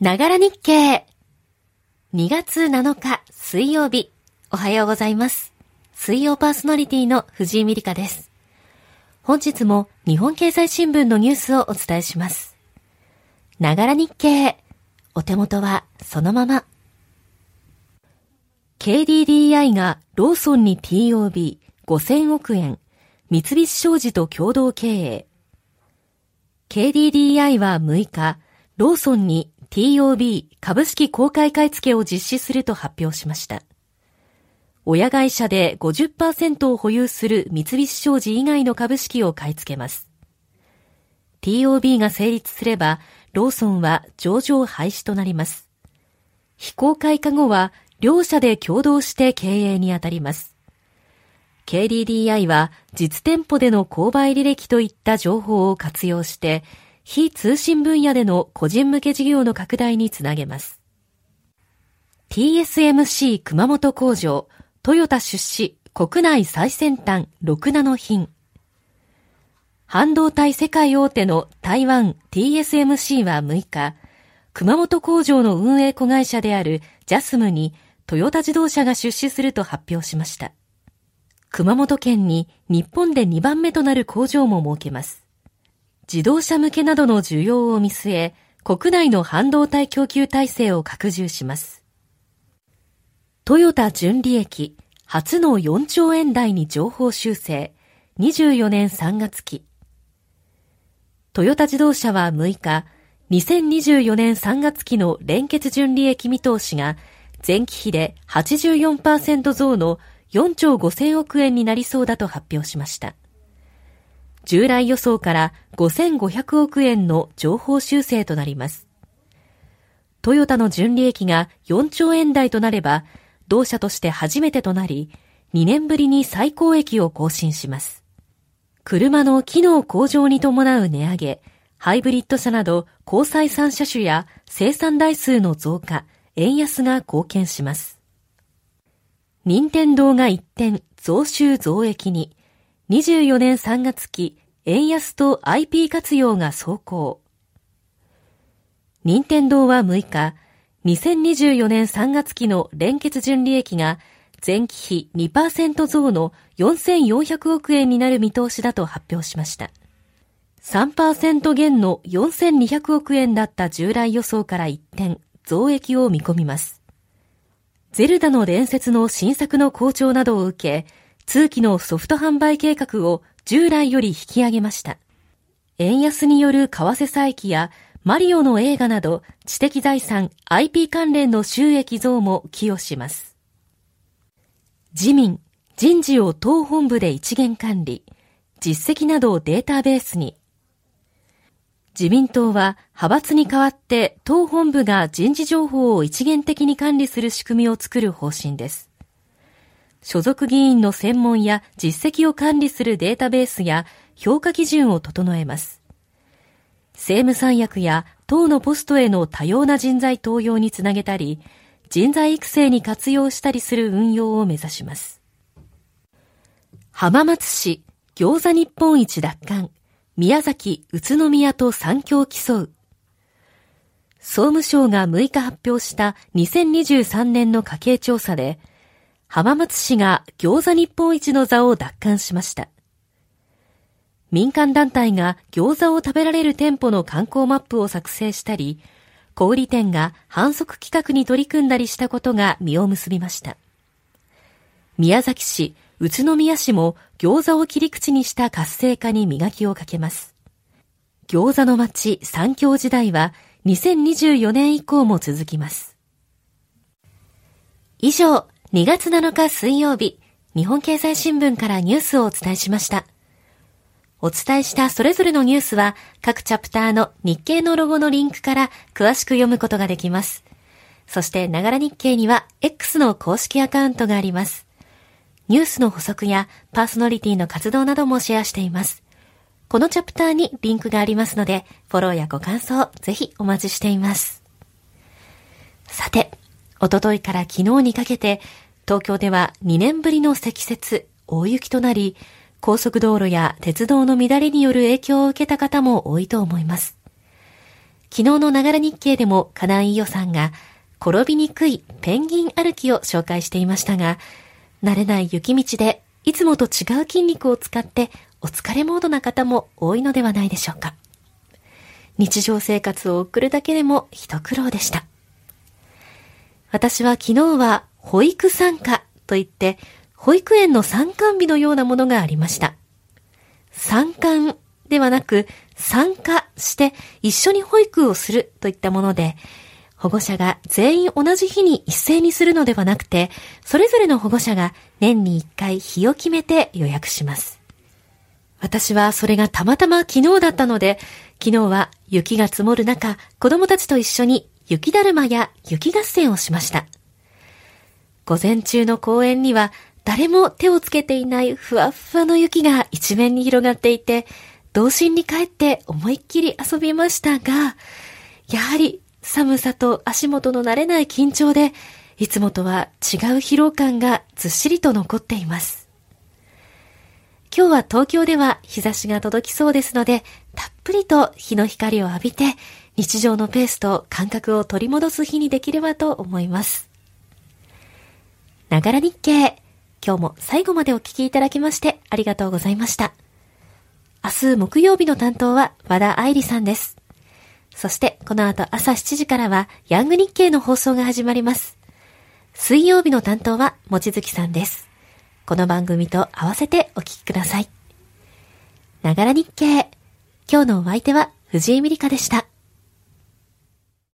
ながら日経。2月7日水曜日。おはようございます。水曜パーソナリティの藤井美里香です。本日も日本経済新聞のニュースをお伝えします。ながら日経。お手元はそのまま。KDDI がローソンに TOB5000 億円、三菱商事と共同経営。KDDI は6日、ローソンに TOB 株式公開買い付けを実施すると発表しました。親会社で50%を保有する三菱商事以外の株式を買い付けます。TOB が成立すれば、ローソンは上場廃止となります。非公開化後は、両社で共同して経営にあたります。KDDI は実店舗での購買履歴といった情報を活用して、非通信分野での個人向け事業の拡大につなげます。TSMC 熊本工場、トヨタ出資、国内最先端6ナノ品。半導体世界大手の台湾 TSMC は6日、熊本工場の運営子会社であるジャスムにトヨタ自動車が出資すると発表しました。熊本県に日本で2番目となる工場も設けます。自動車向けなどの需要を見据え、国内の半導体供給体制を拡充します。トヨタ純利益、初の4兆円台に情報修正、24年3月期。トヨタ自動車は6日、2024年3月期の連結純利益見通しが前期比で84%増の4兆5000億円になりそうだと発表しました。従来予想から5500億円の情報修正となります。トヨタの純利益が4兆円台となれば、同社として初めてとなり、2年ぶりに最高益を更新します。車の機能向上に伴う値上げ、ハイブリッド車など高採算車種や生産台数の増加、円安が貢献します。任天堂が一転、増収増益に、24年3月期、円安と IP 活用が走行。任天堂は6日、2024年3月期の連結純利益が前期比2%増の4400億円になる見通しだと発表しました。3%減の4200億円だった従来予想から一転、増益を見込みます。ゼルダの伝説の新作の好調などを受け、通期のソフト販売計画を従来より引き上げました。円安による為替差益やマリオの映画など知的財産 IP 関連の収益増も寄与します。自民、人事を党本部で一元管理、実績などをデータベースに。自民党は派閥に代わって党本部が人事情報を一元的に管理する仕組みを作る方針です。所属議員の専門や実績を管理するデータベースや評価基準を整えます。政務三役や党のポストへの多様な人材登用につなげたり、人材育成に活用したりする運用を目指します。浜松市餃子日本一奪還、宮崎、宇都宮と三強競う。総務省が6日発表した2023年の家計調査で、浜松市が餃子日本一の座を奪還しました。民間団体が餃子を食べられる店舗の観光マップを作成したり、小売店が反則企画に取り組んだりしたことが実を結びました。宮崎市、宇都宮市も餃子を切り口にした活性化に磨きをかけます。餃子の街三京時代は2024年以降も続きます。以上、2月7日水曜日、日本経済新聞からニュースをお伝えしました。お伝えしたそれぞれのニュースは各チャプターの日経のロゴのリンクから詳しく読むことができます。そして、ながら日経には X の公式アカウントがあります。ニュースの補足やパーソナリティの活動などもシェアしています。このチャプターにリンクがありますので、フォローやご感想、ぜひお待ちしています。さて、おとといから昨日にかけて、東京では2年ぶりの積雪、大雪となり、高速道路や鉄道の乱れによる影響を受けた方も多いと思います。昨日のながら日経でも金井伊代さんが転びにくいペンギン歩きを紹介していましたが、慣れない雪道でいつもと違う筋肉を使ってお疲れモードな方も多いのではないでしょうか。日常生活を送るだけでも一苦労でした。私は昨日は保育参加といって、保育園の参観日のようなものがありました。参観ではなく参加して一緒に保育をするといったもので、保護者が全員同じ日に一斉にするのではなくて、それぞれの保護者が年に一回日を決めて予約します。私はそれがたまたま昨日だったので、昨日は雪が積もる中、子供たちと一緒に雪だるまや雪合戦をしました。午前中の公園には誰も手をつけていないふわっふわの雪が一面に広がっていて、童心に帰って思いっきり遊びましたが、やはり寒さと足元の慣れない緊張で、いつもとは違う疲労感がずっしりと残っています。今日は東京では日差しが届きそうですので、たっぷりと日の光を浴びて、日常のペースと感覚を取り戻す日にできればと思います。ながら日経。今日も最後までお聞きいただきましてありがとうございました。明日木曜日の担当は和田愛理さんです。そしてこの後朝7時からはヤング日経の放送が始まります。水曜日の担当はもちづきさんです。この番組と合わせてお聞きください。ながら日経。今日のお相手は藤井美里香でした。